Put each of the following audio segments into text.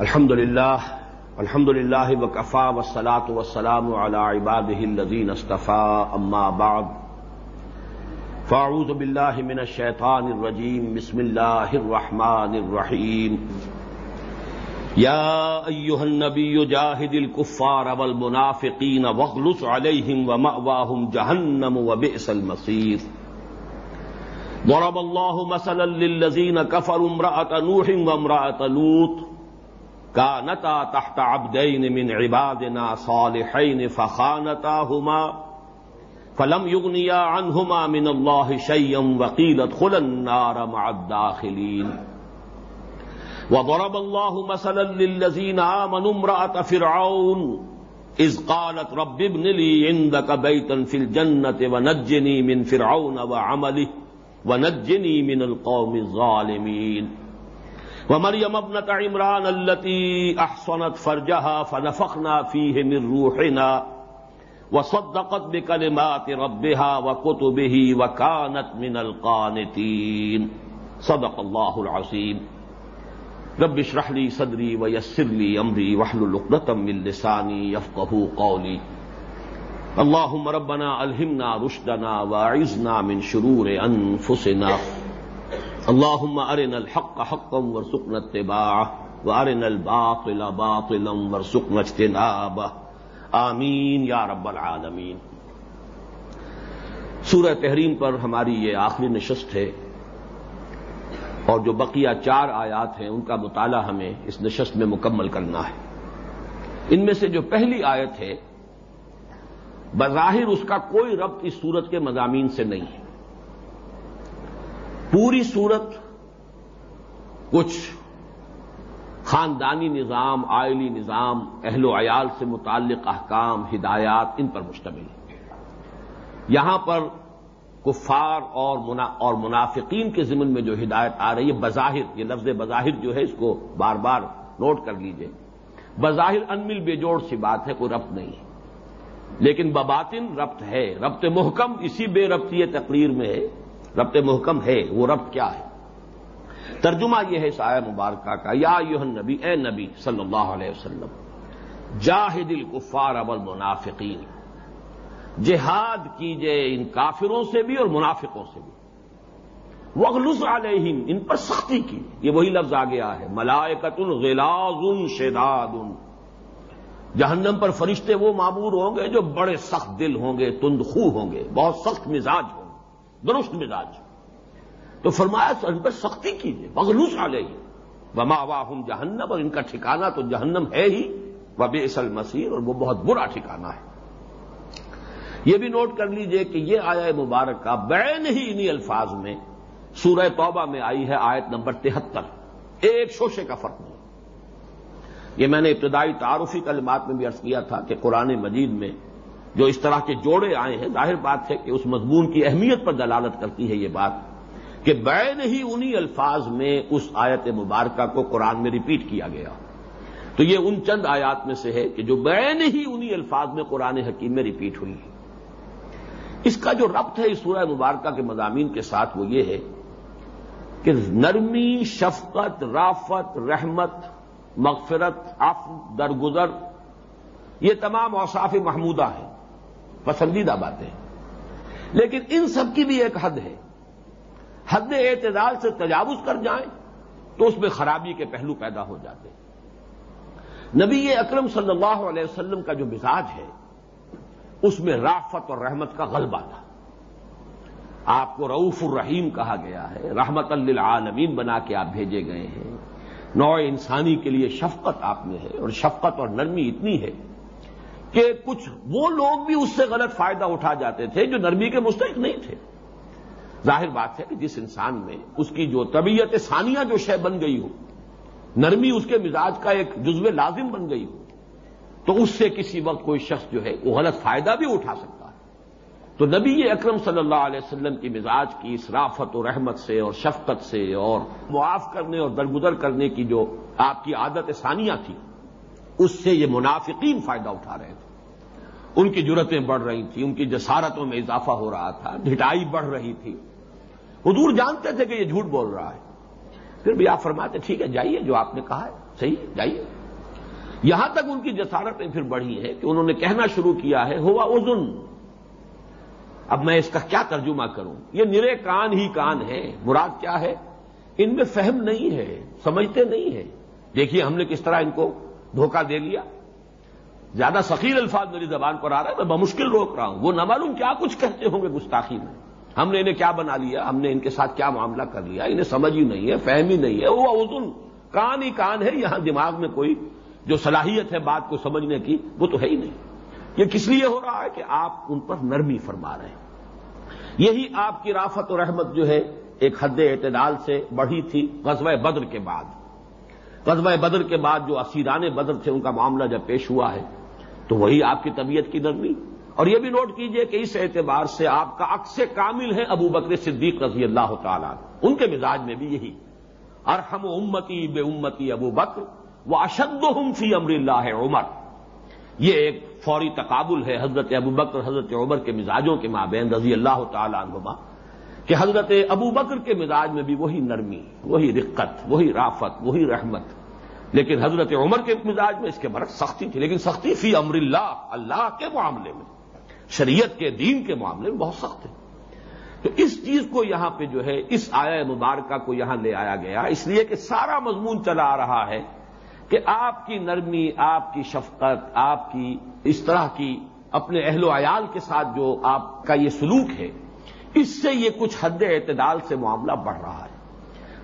الحمد لله الحمد لله وكفى والصلاة والسلام على عباده الذين اصطفى أما بعد فأعوذ بالله من الشيطان الرجيم بسم الله الرحمن الرحيم يا أيها النبي جاهد الكفار والمنافقين واغلص عليهم ومأواهم جهنم وبئس المصير ضرب الله مثلا للذين كفروا امرأة نوح وامرأة لوط۔ كانتا تحت عبدين من عبادنا صالحين فخانتاهما فلم يغنيا عنهما من الله شيئا وقيل ادخلا النار مع الداخلين وضرب الله مثلا للذين آمنوا امرأة فرعون إذ قالت رب ابن لي عندك بيتا في الجنة ونجني من فرعون وعمله ونجني من القوم الظالمين ومريم ابنة عمران التي أحصنت فرجها فنفخنا فيه من روحنا وصدقت بكلمات ربها وكتبه وكانت من القانتين صدق الله العظيم رب اشرح لي صدري ويسر لي أمري واحلل عقدة من لساني يفقهوا قولي اللهم ربنا ألهمنا رشدنا واعذنا من شرور أنفسنا اللهم ارنا الحق حقا وارزقنا اتباعه وارنا الباطل باطلا وارزقنا اجتنابه. آمین یا رب العالمین. سورہ تحریم پر ہماری یہ آخری نشست ہے اور جو بقیہ چار آیات ہیں ان کا مطالعہ ہمیں اس نشست میں مکمل کرنا ہے۔ ان میں سے جو پہلی آیت ہے، بظاہر اس کا کوئی ربط اس سورت کے مضامین سے نہیں ہے۔ پوری صورت کچھ خاندانی نظام، آئلی نظام، اہل و عیال سے متعلق احکام، ہدایات، ان پر مشتمل ہے۔ یہاں پر کفار اور منا، اور منافقین کے ضمن میں جو ہدایت آ رہی ہے، بظاہر، یہ لفظ بظاہر جو ہے، اس کو بار بار نوٹ کر لیجیے۔ بظاہر انمل بے جوڑ سی بات ہے، کوئی ربط نہیں ہے۔ لیکن بباطن ربط ہے، ربط محکم اسی بے ربطی تقریر میں ہے۔ ربط محکم ہے، وہ ربط کیا ہے؟ ترجمہ یہ ہے سایہ مبارکہ کا، یا یوہ نبی اے نبی صلی اللہ علیہ وسلم، جاہد الکفار اول منافقین جہاد کیجیے ان کافروں سے بھی اور منافقوں سے بھی۔ وغلز علیہم، ان پر سختی کی یہ وہی لفظ آ گیا ہے ملائکت الغلاز شداد۔ جہنم پر فرشتے وہ معمور ہوں گے جو بڑے سخت دل ہوں گے، تندخو ہوں گے، بہت سخت مزاج ہوں درست مزاج۔ تو فرمایا ان پر سختی کیجیے بغلوس آ گئی وما واہم جہنم اور ان کا ٹھکانا تو جہنم ہے ہی۔ وہ بے اصل مسیر اور وہ بہت برا ٹھکانا ہے۔ یہ بھی نوٹ کر لیجیے کہ یہ آیا مبارک کا بین ہی انہی الفاظ میں سورہ توبہ میں آئی ہے، آیت نمبر تہتر۔ ایک شوشے کا فرق نہیں۔ یہ میں نے ابتدائی تعارفی کلمات میں بھی عرض کیا تھا کہ قرآن مجید میں جو اس طرح کے جوڑے آئے ہیں، ظاہر بات ہے کہ اس مضمون کی اہمیت پر دلالت کرتی ہے یہ بات کہ بین ہی انہی الفاظ میں اس آیت مبارکہ کو قرآن میں ریپیٹ کیا گیا۔ تو یہ ان چند آیات میں سے ہے کہ جو بین ہی انہی الفاظ میں قرآن حکیم میں ریپیٹ ہوئی ہے اس کا جو ربط ہے اس سورہ مبارکہ کے مضامین کے ساتھ وہ یہ ہے کہ نرمی، شفقت، رافت، رحمت، مغفرت عف درگزر، یہ تمام اوصاف محمودہ ہیں۔ پسندیدہ باتیں لیکن ان سب کی بھی ایک حد ہے۔ حد اعتدال سے تجاوز کر جائیں تو اس میں خرابی کے پہلو پیدا ہو جاتے ہیں۔ نبی اکرم صلی اللہ علیہ وسلم کا جو مزاج ہے، اس میں رافت اور رحمت کا غلبہ تھا۔ آپ کو رعوف الرحیم کہا گیا ہے رحمت للعالمین بنا کے آپ بھیجے گئے ہیں۔ نوع انسانی کے لیے شفقت آپ میں ہے اور شفقت اور نرمی اتنی ہے۔ کہ کچھ وہ لوگ بھی اس سے غلط فائدہ اٹھا جاتے تھے جو نرمی کے مستحق نہیں تھے۔ ظاہر بات ہے کہ جس انسان میں اس کی جو طبیعت ثانیہ جو شے بن گئی ہو، نرمی اس کے مزاج کا ایک جزو لازم بن گئی ہو، تو اس سے کسی وقت کوئی شخص جو ہے وہ غلط فائدہ بھی اٹھا سکتا ہے۔ تو نبی اکرم صلی اللہ علیہ وسلم کی مزاج کی اسرافت و رحمت سے اور شفقت سے اور معاف کرنے اور درگزر کرنے کی جو آپ کی عادت ثانیہ تھی اس سے یہ منافقین فائدہ اٹھا رہے تھے۔ ان کی جرتیں بڑھ رہی تھیں، ان کی جسارتوں میں اضافہ ہو رہا تھا، ڈھٹائی بڑھ رئی تھی۔ حضور جانتے تھے کہ یہ جھوٹ بول رہا ہے۔ پھر بھی آپ فرماتے، ٹھیک ہے، جائیے، جو آپ نے کہا ہے، صحیح ہے، جائیے۔ یہاں تک ان کی جسارتیں پھر بڑھی ہیں کہ انہوں نے کہنا شروع کیا ہے، ہوا ازن اب میں اس کا کیا ترجمہ کروں؟ یہ نرے کان ہی کان ہے مراد کیا ہے؟ ان میں فہم نہیں ہے، سمجھتے نہیں ہیں۔ دیکھیے ہم نے کس طرح ان کو دھوکہ دے لیا۔ زیادہ سخیر الفاظ میری زبان پر آ رہا ہے، میں بمشکل روک رہا ہوں۔ وہ نہ معلوم کیا کچھ کہتے ہوں گے گستاخی میں۔ ہم نے انہیں کیا بنا لیا؟ ہم نے ان کے ساتھ کیا معاملہ کر لیا؟ انہیں سمجھ ہی نہیں ہے، فہم ہی نہیں ہے۔ وہ ازن کان ہی کان ہے۔ یہاں دماغ میں کوئی جو صلاحیت ہے بات کو سمجھنے کی، وہ تو ہے ہی نہیں۔ یہ کس لیے ہو رہا ہے کہ آپ ان پر نرمی فرما رہے ہیں؟ یہی آپ کی رافت و رحمت جو ہے، ایک حد اعتدال سے بڑھی تھی غزوہ بدر کے بعد۔ غزوہ بدر کے بعد جو اسیران بدر تھے، ان کا معاملہ جب پیش ہوا ہے، تو وہی آپ کی طبیعت کی نرمی۔ اور یہ بھی نوٹ کیجیے کہ اس اعتبار سے آپ کا عکس کامل ہے ابو بکر صدیق رضی اللہ تعالیٰ ان کے مزاج میں بھی یہی۔ ارحم امتی بے امتی ابو بکر وہ اشد فی امر اللہ عمر۔ یہ ایک فوری تقابل ہے حضرت ابو بکر، حضرت عمر کے مزاجوں کے مابین رضی اللہ تعالیٰ عنہما۔ کہ حضرت ابو بکر کے مزاج میں بھی وہی نرمی، وہی رقت، وہی رافت، وہی رحمت۔ لیکن حضرت عمر کے مزاج میں اس کے برق سختی تھی، لیکن سختی فی امر اللہ اللہ کے معاملے میں۔ شریعت کے، دین کے معاملے میں بہت سخت ہے۔ تو اس چیز کو یہاں پہ جو ہے، اس آیا مبارکہ کو یہاں لے آیا گیا۔ اس لیے کہ سارا مضمون چلا آ رہا ہے کہ آپ کی نرمی، آپ کی شفقت، آپ کی اس طرح کی اپنے اہل و عیال کے ساتھ جو آپ کا یہ سلوک ہے اس سے یہ کچھ حد اعتدال سے معاملہ بڑھ رہا ہے۔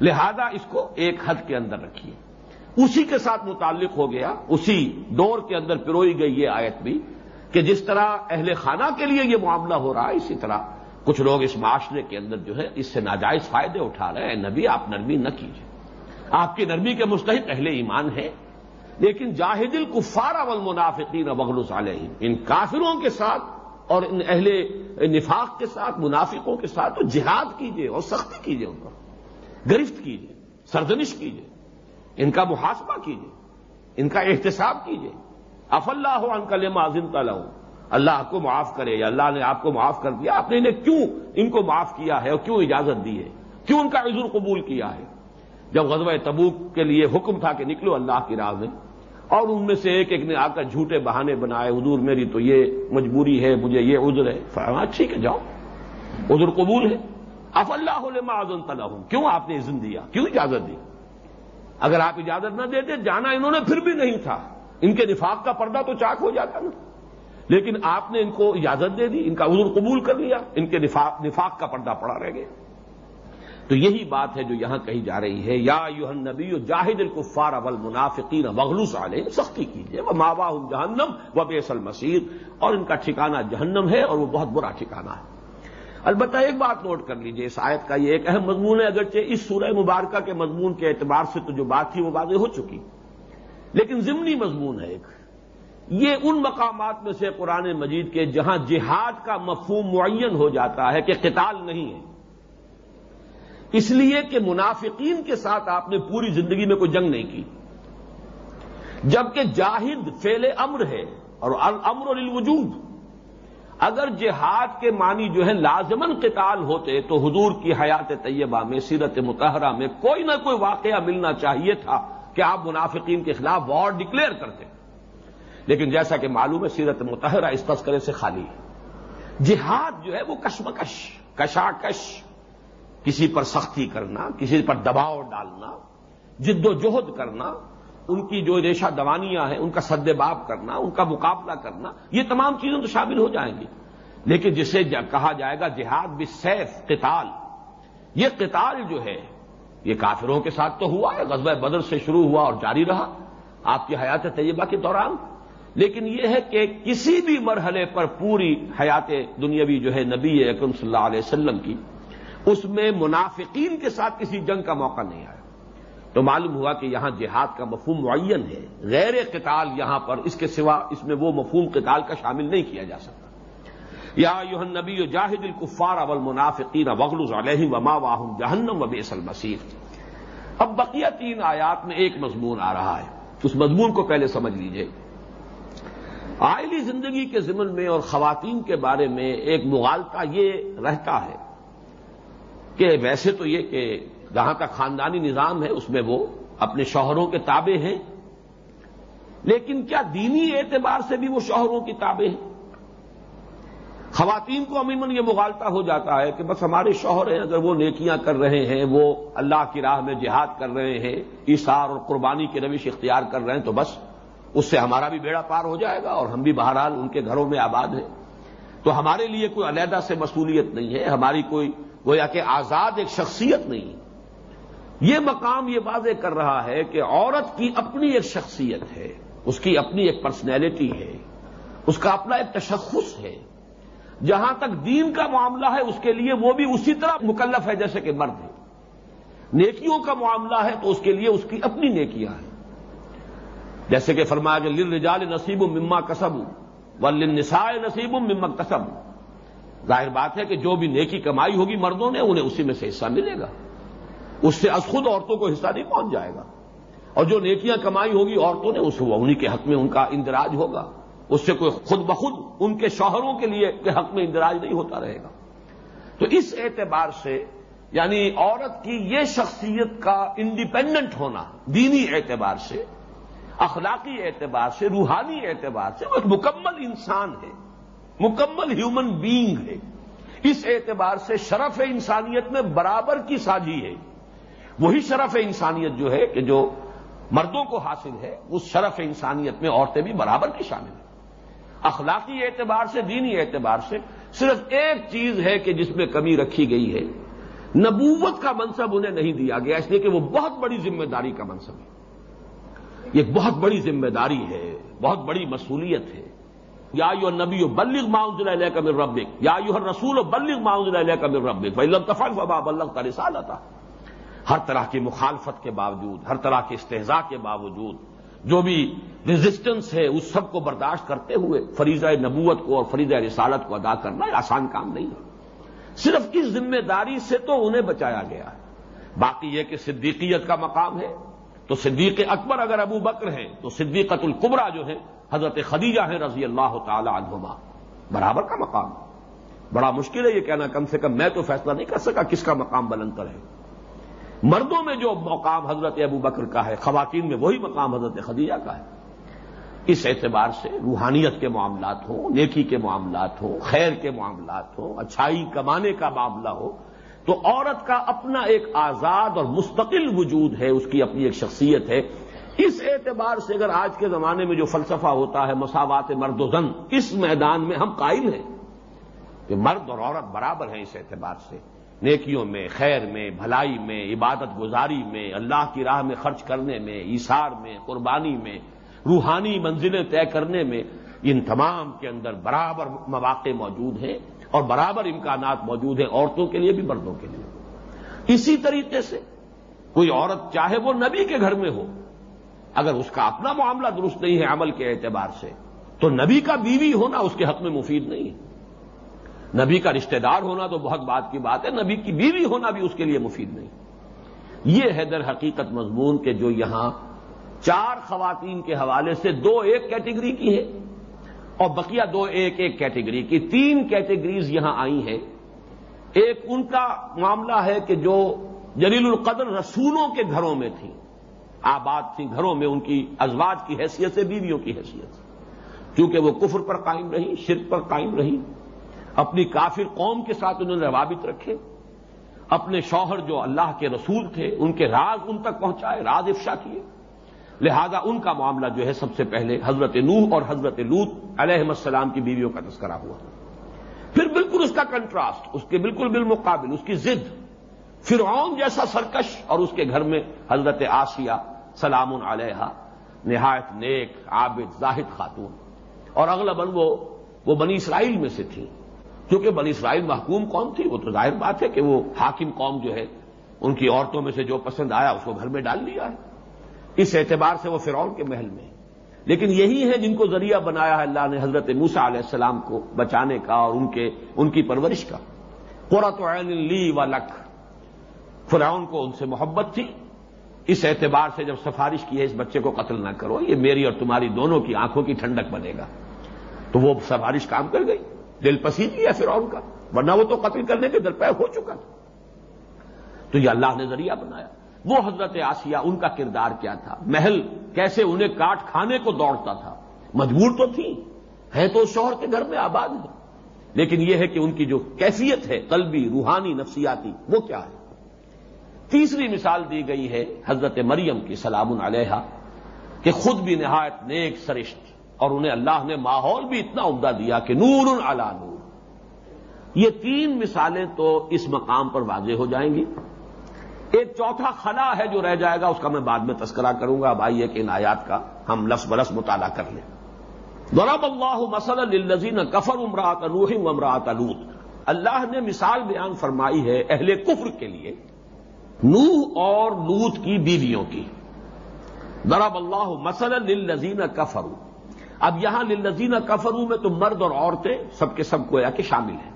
لہذا اس کو ایک حد کے اندر رکھیے۔ اسی کے ساتھ متعلق ہو گیا، اسی دور کے اندر پروئی گئی یہ آیت بھی کہ جس طرح اہل خانہ کے لیے یہ معاملہ ہو رہا ہے، اسی طرح کچھ لوگ اس معاشرے کے اندر جو ہے اس سے ناجائز فائدے اٹھا رہے ہیں۔ نبی، آپ نرمی نہ کیجیے آپ کی نرمی کے مستحق اہل ایمان ہے لیکن جاہد الکفار اول منافقین بغلس علیہ ان کافروں کے ساتھ اور ان اہل نفاق کے ساتھ، منافقوں کے ساتھ تو جہاد کیجیے اور سختی کیجیے ان پر۔ گرفت کیجیے سرزنش کیجیے ان کا محاسبہ کیجیے ان کا احتساب کیجیے اف اللہ ہو ان کل معذم تعالیٰ اللہ کو معاف کرے یا اللہ نے آپ کو معاف کر دیا، آپ نے انہیں کیوں ان کو معاف کیا ہے اور کیوں اجازت دی ہے؟ کیوں ان کا عزر قبول کیا ہے؟ جب غزوہ تبوک کے لیے حکم تھا کہ نکلو، اللہ کی راہ میں اور ان میں سے ایک ایک نے آ کر جھوٹے بہانے بنائے، حضور میری تو یہ مجبوری ہے، مجھے یہ عذر ہے۔ فرما ٹھیک ہے جاؤ، عذر قبول ہے۔ اف اللہ معذن تلا کیوں آپ نے عزن دیا؟ کیوں اجازت دی؟ اگر آپ اجازت نہ دیتے، جانا انہوں نے پھر بھی نہیں تھا۔ ان کے نفاق کا پردہ تو چاک ہو جاتا نا۔ لیکن آپ نے ان کو اجازت دے دی، ان کا عذر قبول کر لیا، ان کے نفاق نفاق کا پردہ پڑا رہ گیا۔ تو یہی بات ہے جو یہاں کہی جا رہی ہے، یا یوہن نبی جاہد الکفار اول منافقین مغلوس علیہ، سختی کیجیے وہ ماوا جہنم و بیسل مسیر اور ان کا ٹھکانہ جہنم ہے اور وہ بہت برا ٹھکانہ ہے۔ البتہ ایک بات نوٹ کر لیجیے اس آیت کا یہ ایک اہم مضمون ہے، اگرچہ اس سورہ مبارکہ کے مضمون کے اعتبار سے تو جو بات تھی وہ واضح ہو چکی۔ لیکن ضمنی مضمون ہے ایک، یہ ان مقامات میں سے قرآن مجید کے جہاں جہاد کا مفہوم معین ہو جاتا ہے کہ قتال نہیں ہے۔ اس لیے کہ منافقین کے ساتھ آپ نے پوری زندگی میں کوئی جنگ نہیں کی۔ جبکہ جاہد فیل امر ہے اور امر الوجود اگر جہاد کے معنی جو ہے لازمن قتال ہوتے تو حضور کی حیات طیبہ میں، سیرت متحرہ میں کوئی نہ کوئی واقعہ ملنا چاہیے تھا کہ آپ منافقین کے خلاف وار ڈکلیئر کرتے۔ لیکن جیسا کہ معلوم ہے، سیرت متحرہ اس تذکرے سے خالی ہے۔ جہاد جو ہے وہ کشمکش، کشاکش کسی پر سختی کرنا، کسی پر دباؤ ڈالنا، جد و جہد کرنا، ان کی جو ریشہ دوانیاں ہیں، ان کا سد باب کرنا، ان کا مقابلہ کرنا، یہ تمام چیزیں تو شامل ہو جائیں گی۔ لیکن جسے کہا جائے گا جہاد بسیف قتال۔ یہ قتال جو ہے، یہ کافروں کے ساتھ تو ہوا ہے، غزوہ بدر سے شروع ہوا اور جاری رہا۔ آپ کی حیات طیبہ کے دوران۔ لیکن یہ ہے کہ کسی بھی مرحلے پر پوری حیات دنیاوی جو ہے نبی اکرم صلی اللہ علیہ وسلم کی اس میں منافقین کے ساتھ کسی جنگ کا موقع نہیں آیا۔ تو معلوم ہوا کہ یہاں جہاد کا مفہوم معین ہے۔ غیر قتال یہاں پر اس کے سوا اس میں وہ مفہوم قتال کا شامل نہیں کیا جا سکتا۔ یا یوہن نبی جاہد الکفار اول منافقین وغل علیہ وما واہم جہنم و بیسل مسیر اب بقیہ تین آیات میں ایک مضمون آ رہا ہے۔ اس مضمون کو پہلے سمجھ لیجیے۔ آئلی زندگی کے ضمن میں اور خواتین کے بارے میں ایک مغالطہ یہ رہتا ہے کہ ویسے تو یہ کہ جہاں تک خاندانی نظام ہے، اس میں وہ اپنے شوہروں کے تابع ہیں۔ لیکن کیا دینی اعتبار سے بھی وہ شوہروں کی تابع ہیں؟ خواتین کو عموماً یہ مغالتا ہو جاتا ہے کہ بس ہمارے شوہر ہیں، اگر وہ نیکیاں کر رہے ہیں، وہ اللہ کی راہ میں جہاد کر رہے ہیں ایسار اور قربانی کی روش اختیار کر رہے ہیں، تو بس اس سے ہمارا بھی بیڑا پار ہو جائے گا اور ہم بھی بہرحال ان کے گھروں میں آباد ہیں۔ تو ہمارے لیے کوئی علیحدہ سے مصولیت نہیں ہے، ہماری کوئی گویا کہ آزاد ایک شخصیت نہیں۔ یہ مقام یہ واضح کر رہا ہے کہ عورت کی اپنی ایک شخصیت ہے، اس کی اپنی ایک پرسنالٹی ہے، اس کا اپنا ایک تشخص ہے۔ جہاں تک دین کا معاملہ ہے، اس کے لیے وہ بھی اسی طرح مکلف ہے جیسے کہ مرد ہے۔ نیکیوں کا معاملہ ہے تو اس کے لیے اس کی اپنی نیکیاں ہیں۔ جیسے کہ فرمایا کہ لل رجال نصیب و مما کسب و نصیب و ظاہر بات ہے کہ جو بھی نیکی کمائی ہوگی مردوں نے، انہیں اسی میں سے حصہ ملے گا۔ اس سے از خود عورتوں کو حصہ نہیں پہنچ جائے گا۔ اور جو نیکیاں کمائی ہوگی عورتوں نے، اس انہیں کے حق میں ان کا اندراج ہوگا۔ اس سے کوئی خود بخود ان کے شوہروں کے لیے کے حق میں اندراج نہیں ہوتا رہے گا۔ تو اس اعتبار سے یعنی عورت کی یہ شخصیت کا انڈیپینڈنٹ ہونا، دینی اعتبار سے اخلاقی اعتبار سے، روحانی اعتبار سے وہ ایک مکمل انسان ہے، مکمل ہیومن بینگ ہے۔ اس اعتبار سے شرف انسانیت میں برابر کی سازی ہے۔ وہی شرف انسانیت جو ہے کہ جو مردوں کو حاصل ہے، اس شرف انسانیت میں عورتیں بھی برابر کی شامل ہیں۔ اخلاقی اعتبار سے، دینی اعتبار سے صرف ایک چیز ہے کہ جس میں کمی رکھی گئی ہے۔ نبوت کا منصب انہیں نہیں دیا گیا، اس لیے کہ وہ بہت بڑی ذمہ داری کا منصب ہے۔ یہ بہت بڑی ذمہ داری ہے، بہت بڑی مصولیت ہے۔ یا یو نبی و بلغ معاوض علیہ کا مر ربک، یا یو رسول و بلغ معاوض علیہ کا مر ربک بھائی لطفق وبا بلغ کا رسال آتا ہر طرح کی مخالفت کے باوجود، ہر طرح کے استحضاء کے باوجود، جو بھی ریزسٹنس ہے، اس سب کو برداشت کرتے ہوئے فریضہ نبوت کو اور فریضہ رسالت کو ادا کرنا یہ آسان کام نہیں ہے۔ صرف اس ذمہ داری سے تو انہیں بچایا گیا ہے۔ باقی یہ کہ صدیقیت کا مقام ہے۔ تو صدیق اکبر اگر ابو بکر ہیں تو صدیقت القبرا جو ہے حضرت خدیجہ ہیں رضی اللہ تعالی عنہما۔ برابر کا مقام۔ بڑا مشکل ہے یہ کہنا، کم سے کم میں تو فیصلہ نہیں کر سکا کس کا مقام بلندر ہے۔ مردوں میں جو مقام حضرت ابو بکر کا ہے، خواتین میں وہی مقام حضرت خدیجہ کا ہے۔ اس اعتبار سے روحانیت کے معاملات ہوں، نیکی کے معاملات ہوں، خیر کے معاملات ہوں، اچھائی کمانے کا معاملہ ہو تو عورت کا اپنا ایک آزاد اور مستقل وجود ہے، اس کی اپنی ایک شخصیت ہے۔ اس اعتبار سے اگر آج کے زمانے میں جو فلسفہ ہوتا ہے، مساوات مرد و زن، اس میدان میں ہم قائل ہیں کہ مرد اور عورت برابر ہیں اس اعتبار سے۔ نیکیوں میں، خیر میں، بھلائی میں، عبادت گزاری میں، اللہ کی راہ میں خرچ کرنے میں ایسار میں، قربانی میں، روحانی منزلیں طے کرنے میں، ان تمام کے اندر برابر مواقع موجود ہیں۔ اور برابر امکانات موجود ہیں عورتوں کے لیے بھی، مردوں کے لیے۔ اسی طریقے سے کوئی عورت چاہے وہ نبی کے گھر میں ہو، اگر اس کا اپنا معاملہ درست نہیں ہے عمل کے اعتبار سے، تو نبی کا بیوی ہونا اس کے حق میں مفید نہیں ہے۔ نبی کا رشتہ دار ہونا تو بہت بات کی بات ہے، نبی کی بیوی ہونا بھی اس کے لیے مفید نہیں۔ یہ ہے در حقیقت مضمون کے جو یہاں چار خواتین کے حوالے سے دو ایک کیٹیگری کی ہے۔ اور بقیہ دو ایک ایک کیٹیگری کی تین کیٹیگریز یہاں آئی ہیں۔ ایک ان کا معاملہ ہے کہ جو جلیل القدر رسولوں کے گھروں میں تھیں۔ آباد تھیں گھروں میں، ان کی ازواج کی حیثیت سے، بیویوں کی حیثیت سے۔ کیونکہ وہ کفر پر قائم رہی شرک پر قائم رہی اپنی کافر قوم کے ساتھ انہوں نے روابط رکھے۔ اپنے شوہر جو اللہ کے رسول تھے، ان کے راز ان تک پہنچائے، راز افشا کیے۔ لہذا ان کا معاملہ جو ہے سب سے پہلے حضرت نوح اور حضرت لوت علیہ السلام کی بیویوں کا تذکرہ ہوا۔ پھر بالکل اس کا کنٹراسٹ اس کے بالکل بالمقابل، اس کی ضد۔ فرعون جیسا سرکش اور اس کے گھر میں حضرت آسیہ سلام علیہ نہایت نیک، عابد، زاہد خاتون۔ اور اغلباً وہ وہ بنی اسرائیل میں سے تھیں۔ کیونکہ بنی اسرائیل محکوم قوم تھی، وہ تو ظاہر بات ہے کہ وہ حاکم قوم جو ہے، ان کی عورتوں میں سے جو پسند آیا، اس کو گھر میں ڈال لیا ہے۔ اس اعتبار سے وہ فرعون کے محل میں لیکن یہی ہے جن کو ذریعہ بنایا ہے اللہ نے حضرت موسا علیہ السلام کو بچانے کا اور ان کے، ان کی پرورش کا۔ قرۃ عین لی و لکھ فرعون کو ان سے محبت تھی۔ اس اعتبار سے جب سفارش کی ہے، اس بچے کو قتل نہ کرو، یہ میری اور تمہاری دونوں کی آنکھوں کی ٹھنڈک بنے گا۔ تو وہ سفارش کام کر گئی۔ دل پسند لیا فرعون کا، ورنہ وہ تو قتل کرنے کے درپے ہو چکا تھا۔ تو یہ اللہ نے ذریعہ بنایا۔ وہ حضرت آسیہ ان کا کردار کیا تھا؟ محل کیسے انہیں کاٹ کھانے کو دوڑتا تھا؟ مجبور تو تھی، ہے تو شوہر کے گھر میں آباد ہے۔ لیکن یہ ہے کہ ان کی جو کیفیت ہے، قلبی، روحانی، نفسیاتی، وہ کیا ہے؟ تیسری مثال دی گئی ہے حضرت مریم کی، سلام علیہ کہ خود بھی نہایت نیک سرشت، اور انہیں اللہ نے ماحول بھی اتنا عمدہ دیا کہ نور علا نور۔ یہ تین مثالیں تو اس مقام پر واضح ہو جائیں گی۔ ایک چوتھا خلا ہے جو رہ جائے گا، اس کا میں بعد میں تذکرہ کروں گا اب آئیے کہ ان آیات کا ہم لفظ برس مطالعہ کر لیں۔ ضرب اللہ مسل الزین کفر امراط روحم امراط الود اللہ نے مثال بیان فرمائی ہے اہل کفر کے لیے، نوح اور لوت کی بیویوں کی۔ ضرب اللہ مسل للذین کفرو اب یہاں للذین کفرو میں تو مرد اور عورتیں سب کے سب گویا کہ شامل ہیں،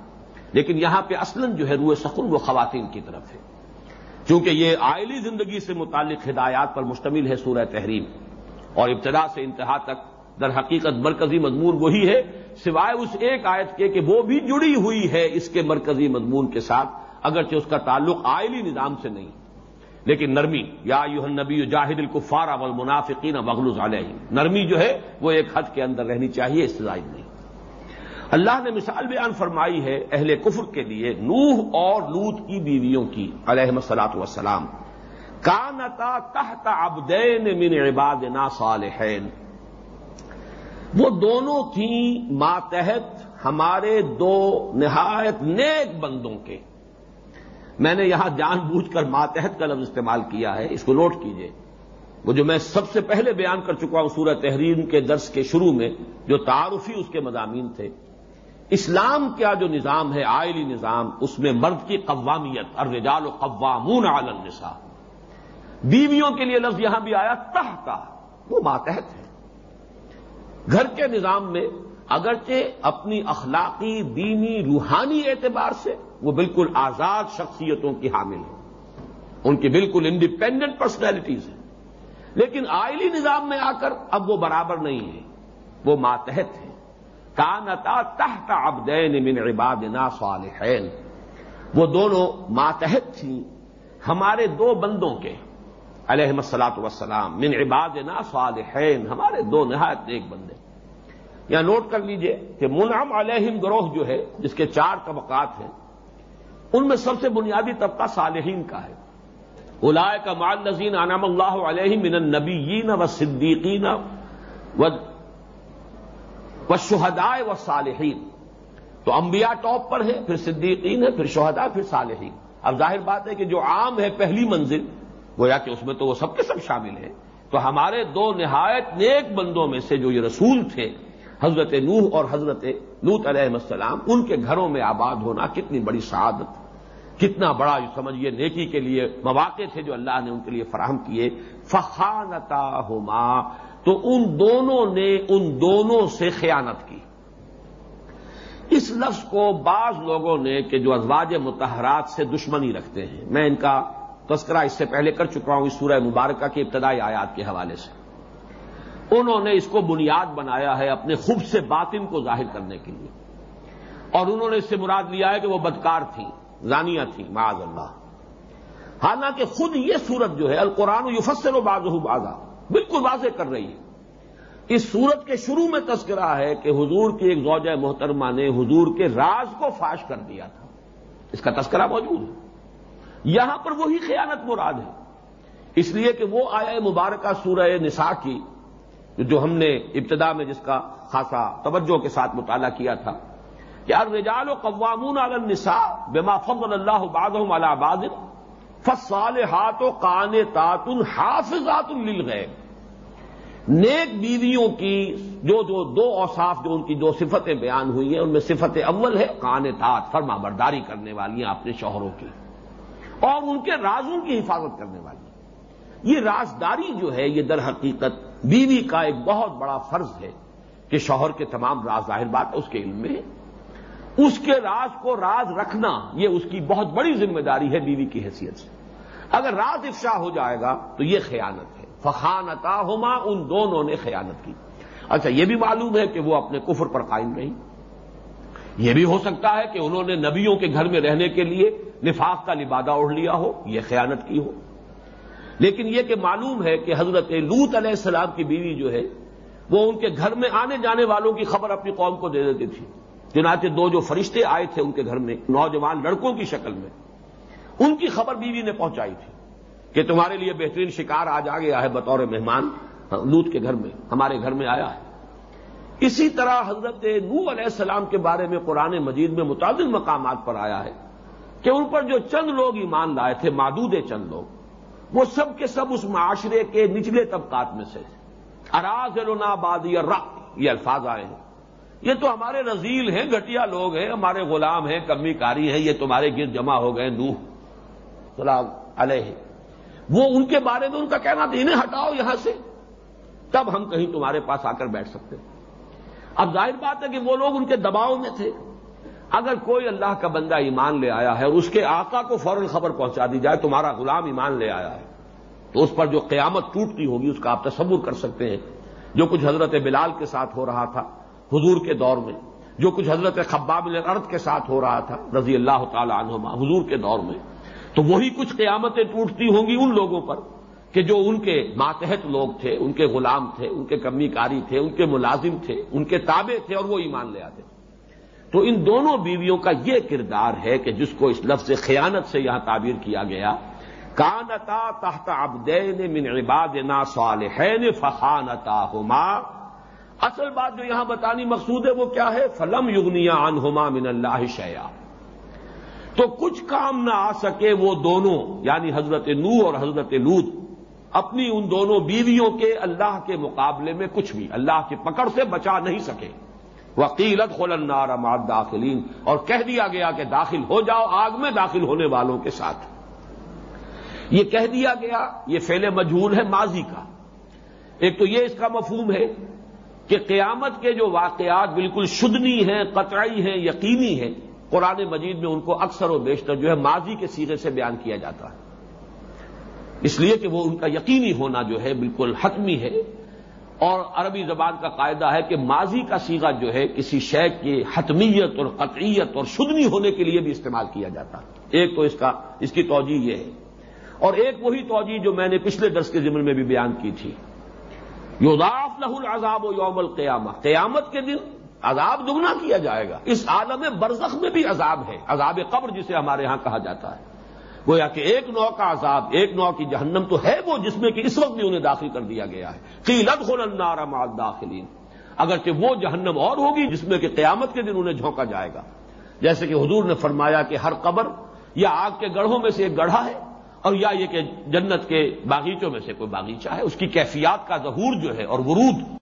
لیکن یہاں پہ اصلاً جو ہے روئے سخن وہ خواتین کی طرف ہے۔ چونکہ یہ آئلی زندگی سے متعلق ہدایات پر مشتمل ہے سورہ تحریم۔ اور ابتدا سے انتہا تک در حقیقت مرکزی مضمون وہی ہے، سوائے اس ایک آیت کے کہ وہ بھی جڑی ہوئی ہے اس کے مرکزی مضمون کے ساتھ، اگرچہ اس کا تعلق آئلی نظام سے نہیں۔ لیکن نرمی، یا یو نبی جاہد الکفار اول منافقین وغلوز علیہ نرمی جو ہے، وہ ایک حد کے اندر رہنی چاہیے استضائی نہیں۔ اللہ نے مثال بیان فرمائی ہے اہل کفر کے لیے نوح اور لوت کی بیویوں کی علیہ مسلاط وسلام کانتا تحت ابدین من عباد نا صالحین۔ وہ دونوں تھیں ماتحت ہمارے دو نہایت نیک بندوں کے۔ میں نے یہاں جان بوجھ کر ماتحت کا لفظ استعمال کیا ہے، اس کو نوٹ کیجیے۔ وہ جو میں سب سے پہلے بیان کر چکا ہوں سورہ تحریر کے درس کے شروع میں، جو تعارفی اس کے مضامین تھے۔ اسلام کا جو نظام ہے آئلی نظام، اس میں مرد کی قوامیت اور رجال و قوامون عالم النساء۔ بیویوں کے لیے لفظ یہاں بھی آیا تہ کا وہ ماتحت ہے۔ گھر کے نظام میں اگرچہ اپنی اخلاقی، دینی، روحانی اعتبار سے وہ بالکل آزاد شخصیتوں کی حامل ہیں۔ ان کی بالکل انڈیپینڈنٹ پرسنالٹیز ہیں۔ لیکن آئلی نظام میں آ کر اب وہ برابر نہیں ہے وہ ماتحت ہے کانتا تحت ابدین من عبادنا صالحین۔ وہ دونوں ماتحت تھیں ہمارے دو بندوں کے۔ علیہ مسلاط وسلام من عبادنا صالحین۔ ہمارے دو نہایت ایک بندے۔ یا نوٹ کر لیجیے کہ منعم علیہم گروہ جو ہے، جس کے چار طبقات ہیں، ان میں سب سے بنیادی طبقہ صالحین کا ہے۔ الائے کا مال نظین انعام اللہ علیہ من النبیین و صدیقین و شہدائے و صالحین تو انبیاء ٹاپ پر ہے پھر صدیقین ہے پھر شہداء، پھر صالحین۔ اب ظاہر بات ہے کہ جو عام ہے پہلی منزل، گویا کہ اس میں تو وہ سب کے سب شامل ہیں۔ تو ہمارے دو نہایت نیک بندوں میں سے جو یہ رسول تھے، حضرت نوح اور حضرت لوت علیہ السلام، ان کے گھروں میں آباد ہونا کتنی بڑی شہادت کتنا بڑا سمجھیے نیکی کے لیے مواقع تھے جو اللہ نے ان کے لیے فراہم کیے۔ فخانتا ہوما تو ان دونوں نے ان دونوں سے خیانت کی۔ اس لفظ کو بعض لوگوں نے کہ جو ازواج متحرات سے دشمنی رکھتے ہیں، میں ان کا تذکرہ اس سے پہلے کر چکا ہوں اس سورہ مبارکہ کی ابتدائی آیات کے حوالے سے۔ انہوں نے اس کو بنیاد بنایا ہے اپنے خوب سے باطن کو ظاہر کرنے کے لیے۔ اور انہوں نے اس سے مراد لیا ہے کہ وہ بدکار تھیں زانیہ تھیں، معاذ اللہ۔ حالانکہ خود یہ صورت جو ہے، القرآن یفسر و باز بازا بالکل واضح کر رہی ہے۔ اس صورت کے شروع میں تذکرہ ہے کہ حضور کی ایک زوجہ محترمہ نے حضور کے راز کو فاش کر دیا تھا۔ اس کا تذکرہ موجود ہے۔ یہاں پر وہی خیانت مراد ہے۔ اس لیے کہ وہ آیا مبارکہ سورہ نساء کی، جو ہم نے ابتدا میں جس کا خاصا توجہ کے ساتھ مطالعہ کیا تھا، کہ الرجال و قوامون علی النساء بما فضل اللہ بعضهم على بعض، فالصالحات قانتات حافظات للغیب۔ نیک بیویوں کی جو جو دو اوصاف جو ان کی دو صفتیں بیان ہوئی ہیں، ان میں صفت اول ہے قانتات فرما برداری کرنے والی ہیں اپنے شوہروں کی، اور ان کے رازوں کی حفاظت کرنے والی یہ رازداری جو ہے، یہ در حقیقت بیوی کا ایک بہت بڑا فرض ہے کہ شوہر کے تمام راز ظاہر بات اس کے علم میں۔ اس کے راز کو راز رکھنا، یہ اس کی بہت بڑی ذمہ داری ہے بیوی کی حیثیت سے۔ اگر راز افشا ہو جائے گا تو یہ خیانت ہے۔ فخانتا ہوما ان دونوں نے خیانت کی۔ اچھا یہ بھی معلوم ہے کہ وہ اپنے کفر پر قائم رہی یہ بھی ہو سکتا ہے کہ انہوں نے نبیوں کے گھر میں رہنے کے لیے نفاق کا لبادہ اڑ لیا ہو، یہ خیانت کی ہو۔ لیکن یہ کہ معلوم ہے کہ حضرت لوت علیہ السلام کی بیوی جو ہے، وہ ان کے گھر میں آنے جانے والوں کی خبر اپنی قوم کو دے دیتی تھی۔ چنانچہ دو جو فرشتے آئے تھے ان کے گھر میں، نوجوان لڑکوں کی شکل میں، ان کی خبر بیوی نے پہنچائی تھی۔ کہ تمہارے لیے بہترین شکار آج آ گیا ہے بطور مہمان، لوت کے گھر میں، ہمارے گھر میں آیا ہے۔ اسی طرح حضرت نو علیہ السلام کے بارے میں قرآن مجید میں متعدد مقامات پر آیا ہے کہ ان پر جو چند لوگ ایمان لائے تھے مادود چند لوگ، وہ سب کے سب اس معاشرے کے نچلے طبقات میں سے اراض بادی اور یہ الفاظ آئے ہیں۔ یہ تو ہمارے رزیل ہیں گٹیا لوگ ہیں، ہمارے غلام ہیں، کمی کاری ہیں، یہ تمہارے گرد جمع ہو گئے، نوح سلام علیہ۔ وہ ان کے بارے میں ان کا کہنا تھا، انہیں ہٹاؤ یہاں سے۔ تب ہم کہیں تمہارے پاس آ کر بیٹھ سکتے۔ اب ظاہر بات ہے کہ وہ لوگ ان کے دباؤ میں تھے۔ اگر کوئی اللہ کا بندہ ایمان لے آیا ہے اور اس کے آقا کو فوراً خبر پہنچا دی جائے، تمہارا غلام ایمان لے آیا ہے، تو اس پر جو قیامت ٹوٹتی ہوگی، اس کا آپ تصور کر سکتے ہیں۔ جو کچھ حضرت بلال کے ساتھ ہو رہا تھا، حضور کے دور میں۔ جو کچھ حضرت خباب الارض کے ساتھ ہو رہا تھا، رضی اللہ تعالی عنہما، حضور کے دور میں۔ تو وہی کچھ قیامتیں ٹوٹتی ہوں گی ان لوگوں پر کہ جو ان کے ماتحت لوگ تھے، ان کے غلام تھے، ان کے کمی کاری تھے، ان کے ملازم تھے، ان کے تابع تھے اور وہ ایمان لے آتے تو ان دونوں بیویوں کا یہ کردار ہے کہ جس کو اس لفظ خیانت سے یہاں تعبیر کیا گیا، کانتا تحت ابدین من عبادنا صالحین فخانتا ہوما اصل بات جو یہاں بتانی مقصود ہے وہ کیا ہے؟ فلم یگنیا انہما من اللہ شیا تو کچھ کام نہ آ سکے وہ دونوں یعنی حضرت نو اور حضرت لوت اپنی ان دونوں بیویوں کے اللہ کے مقابلے میں کچھ بھی، اللہ کی پکڑ سے بچا نہیں سکے۔ وکیلت خلنار ماد داخلین اور کہہ دیا گیا کہ داخل ہو جاؤ، آگ میں داخل ہونے والوں کے ساتھ۔ یہ کہہ دیا گیا، یہ فیل مجہول ہے ماضی کا۔ ایک تو یہ اس کا مفہوم ہے کہ قیامت کے جو واقعات بالکل شدنی ہیں، قطعی ہیں، یقینی ہیں قرآن مجید میں ان کو اکثر و بیشتر جو ہے ماضی کے سیرے سے بیان کیا جاتا ہے۔ اس لیے کہ وہ ان کا یقینی ہونا جو ہے بالکل حتمی ہے۔ اور عربی زبان کا قاعدہ ہے کہ ماضی کا سیگا جو ہے کسی شے کی حتمیت اور قطعیت اور شدنی ہونے کے لیے بھی استعمال کیا جاتا ہے۔ ایک تو اس کا، اس کی توجہ یہ ہے۔ اور ایک وہی توجہ جو میں نے پچھلے درس کے ذمن میں بھی بیان کی تھی۔ یوداف لہ العذاب و یوم القیامہ۔ قیامت کے دن عذاب دگنا کیا جائے گا۔ اس عالم برزخ میں بھی عذاب ہے۔ عذاب قبر جسے ہمارے ہاں کہا جاتا ہے۔ گویا کہ ایک نو کا عذاب، ایک نو کی جہنم تو ہے وہ جس میں کہ اس وقت بھی انہیں داخل کر دیا گیا ہے۔ قیلت خل النار مال داخلین اگرچہ وہ جہنم اور ہوگی جس میں کہ قیامت کے دن انہیں جھونکا جائے گا۔ جیسے کہ حضور نے فرمایا کہ ہر قبر یا آگ کے گڑھوں میں سے ایک گڑھا ہے اور یا یہ کہ جنت کے باغیچوں میں سے کوئی باغیچہ ہے، اس کی کیفیات کا ظہور جو ہے اور ورود۔